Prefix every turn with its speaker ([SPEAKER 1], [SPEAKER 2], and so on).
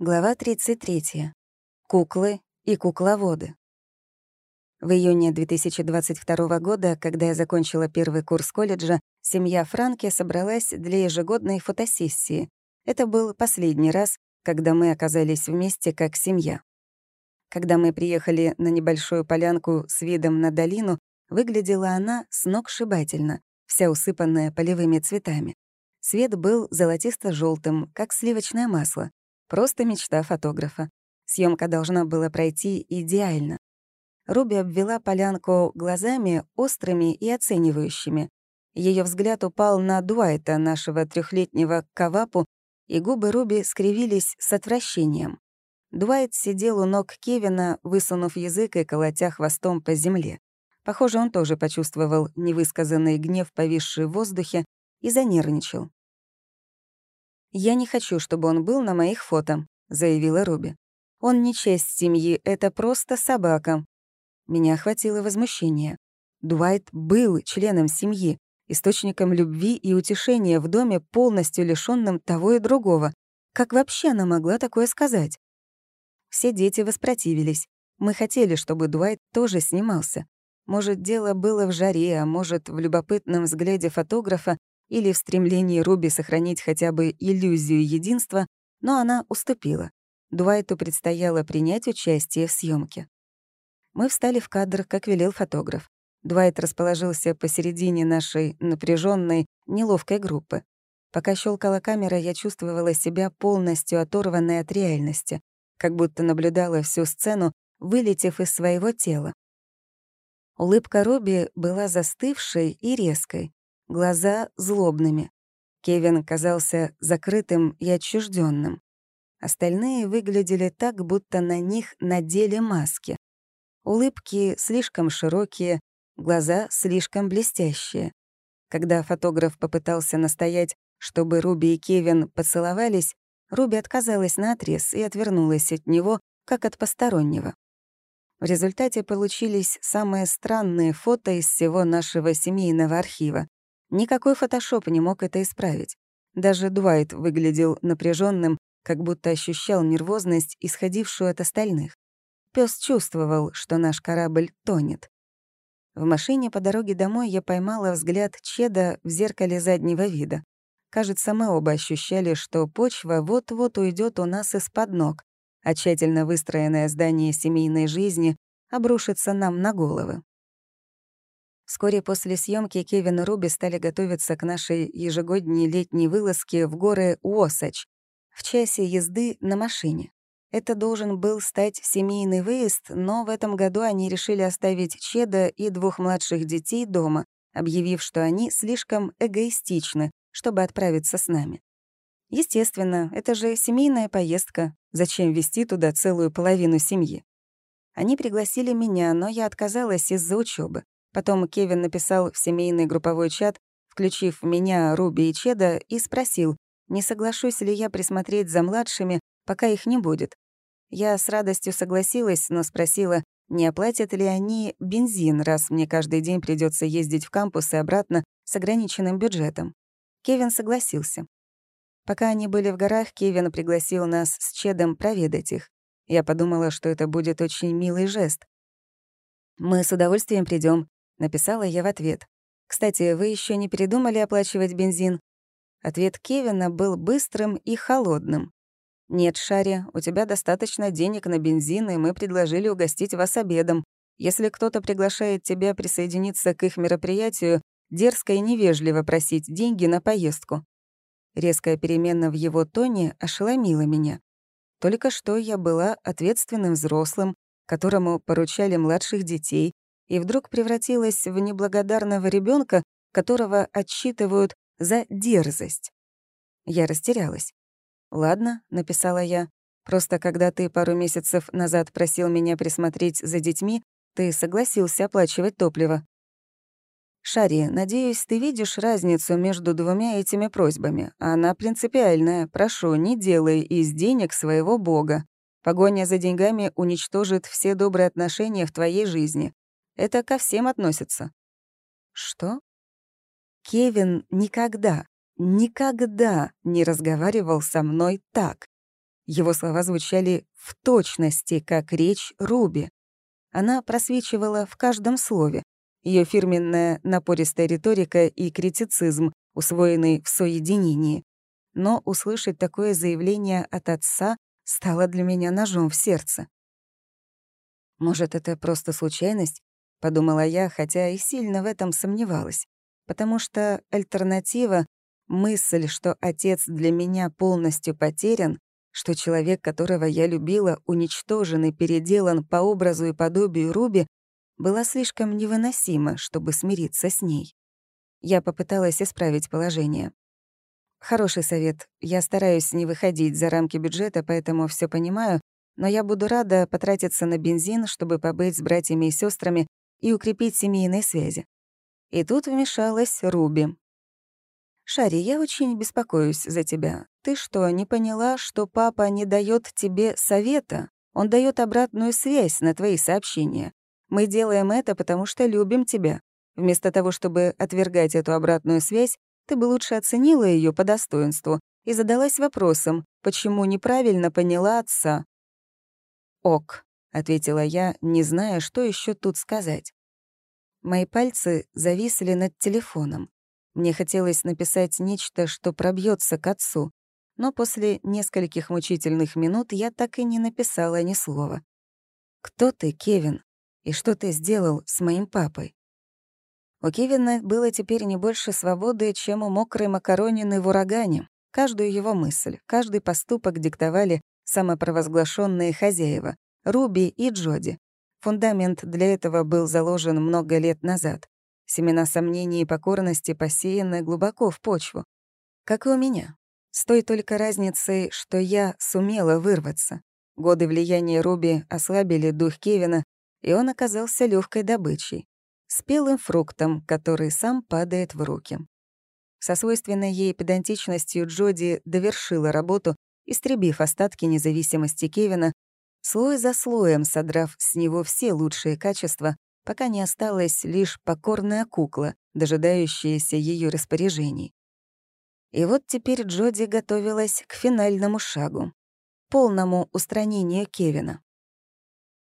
[SPEAKER 1] Глава 33. Куклы и кукловоды. В июне 2022 года, когда я закончила первый курс колледжа, семья Франки собралась для ежегодной фотосессии. Это был последний раз, когда мы оказались вместе как семья. Когда мы приехали на небольшую полянку с видом на долину, выглядела она сногсшибательно, вся усыпанная полевыми цветами. Свет был золотисто желтым как сливочное масло, Просто мечта фотографа. Съемка должна была пройти идеально. Руби обвела полянку глазами острыми и оценивающими. Ее взгляд упал на Дуайта, нашего трехлетнего кавапу, и губы Руби скривились с отвращением. Дуайт сидел у ног Кевина, высунув язык и колотя хвостом по земле. Похоже, он тоже почувствовал невысказанный гнев, повисший в воздухе, и занервничал. «Я не хочу, чтобы он был на моих фото», — заявила Руби. «Он не часть семьи, это просто собака». Меня охватило возмущение. Дуайт был членом семьи, источником любви и утешения в доме, полностью лишённым того и другого. Как вообще она могла такое сказать? Все дети воспротивились. Мы хотели, чтобы Дуайт тоже снимался. Может, дело было в жаре, а может, в любопытном взгляде фотографа или в стремлении Руби сохранить хотя бы иллюзию единства, но она уступила. Дуайту предстояло принять участие в съемке. Мы встали в кадр, как велел фотограф. Дуайт расположился посередине нашей напряженной, неловкой группы. Пока щелкала камера, я чувствовала себя полностью оторванной от реальности, как будто наблюдала всю сцену, вылетев из своего тела. Улыбка Руби была застывшей и резкой, глаза злобными. Кевин казался закрытым и отчужденным. Остальные выглядели так, будто на них надели маски. Улыбки слишком широкие, глаза слишком блестящие. Когда фотограф попытался настоять, чтобы Руби и Кевин поцеловались, Руби отказалась наотрез и отвернулась от него, как от постороннего. В результате получились самые странные фото из всего нашего семейного архива. Никакой фотошоп не мог это исправить. Даже Дуайт выглядел напряженным, как будто ощущал нервозность, исходившую от остальных. Пес чувствовал, что наш корабль тонет. В машине по дороге домой я поймала взгляд Чеда в зеркале заднего вида. Кажется, мы оба ощущали, что почва вот-вот уйдет у нас из-под ног, а тщательно выстроенное здание семейной жизни обрушится нам на головы. Вскоре после съемки Кевин и Руби стали готовиться к нашей ежегодней летней вылазке в горы Уосач в часе езды на машине. Это должен был стать семейный выезд, но в этом году они решили оставить Чеда и двух младших детей дома, объявив, что они слишком эгоистичны, чтобы отправиться с нами. Естественно, это же семейная поездка. Зачем вести туда целую половину семьи? Они пригласили меня, но я отказалась из-за учебы. Потом Кевин написал в семейный групповой чат, включив меня, Руби и Чеда, и спросил, не соглашусь ли я присмотреть за младшими, пока их не будет. Я с радостью согласилась, но спросила, не оплатят ли они бензин, раз мне каждый день придется ездить в кампус и обратно с ограниченным бюджетом. Кевин согласился. Пока они были в горах, Кевин пригласил нас с Чедом проведать их. Я подумала, что это будет очень милый жест. «Мы с удовольствием придем, Написала я в ответ. «Кстати, вы еще не передумали оплачивать бензин?» Ответ Кевина был быстрым и холодным. «Нет, Шари, у тебя достаточно денег на бензин, и мы предложили угостить вас обедом. Если кто-то приглашает тебя присоединиться к их мероприятию, дерзко и невежливо просить деньги на поездку». Резкая перемена в его тоне ошеломила меня. Только что я была ответственным взрослым, которому поручали младших детей, и вдруг превратилась в неблагодарного ребенка, которого отчитывают за дерзость. Я растерялась. «Ладно», — написала я, «просто когда ты пару месяцев назад просил меня присмотреть за детьми, ты согласился оплачивать топливо». «Шари, надеюсь, ты видишь разницу между двумя этими просьбами. Она принципиальная. Прошу, не делай из денег своего бога. Погоня за деньгами уничтожит все добрые отношения в твоей жизни. Это ко всем относится». «Что?» Кевин никогда, никогда не разговаривал со мной так. Его слова звучали в точности, как речь Руби. Она просвечивала в каждом слове. Ее фирменная напористая риторика и критицизм, усвоенный в соединении. Но услышать такое заявление от отца стало для меня ножом в сердце. «Может, это просто случайность?» — подумала я, хотя и сильно в этом сомневалась. Потому что альтернатива — мысль, что отец для меня полностью потерян, что человек, которого я любила, уничтожен и переделан по образу и подобию Руби, была слишком невыносима, чтобы смириться с ней. Я попыталась исправить положение. Хороший совет. Я стараюсь не выходить за рамки бюджета, поэтому все понимаю, но я буду рада потратиться на бензин, чтобы побыть с братьями и сестрами и укрепить семейные связи. И тут вмешалась Руби. «Шари, я очень беспокоюсь за тебя. Ты что, не поняла, что папа не дает тебе совета? Он дает обратную связь на твои сообщения. Мы делаем это, потому что любим тебя. Вместо того, чтобы отвергать эту обратную связь, ты бы лучше оценила ее по достоинству и задалась вопросом, почему неправильно поняла отца. «Ок», — ответила я, не зная, что еще тут сказать. Мои пальцы зависли над телефоном. Мне хотелось написать нечто, что пробьется к отцу, но после нескольких мучительных минут я так и не написала ни слова. «Кто ты, Кевин? И что ты сделал с моим папой?» У Кевина было теперь не больше свободы, чем у мокрой макаронины в урагане. Каждую его мысль, каждый поступок диктовали самопровозглашенные хозяева — Руби и Джоди. Фундамент для этого был заложен много лет назад. Семена сомнений и покорности посеяны глубоко в почву. Как и у меня. С той только разницей, что я сумела вырваться. Годы влияния Руби ослабили дух Кевина, и он оказался легкой добычей. Спелым фруктом, который сам падает в руки. Со свойственной ей педантичностью Джоди довершила работу, истребив остатки независимости Кевина, слой за слоем содрав с него все лучшие качества, пока не осталась лишь покорная кукла, дожидающаяся ее распоряжений. И вот теперь Джоди готовилась к финальному шагу — полному устранению Кевина.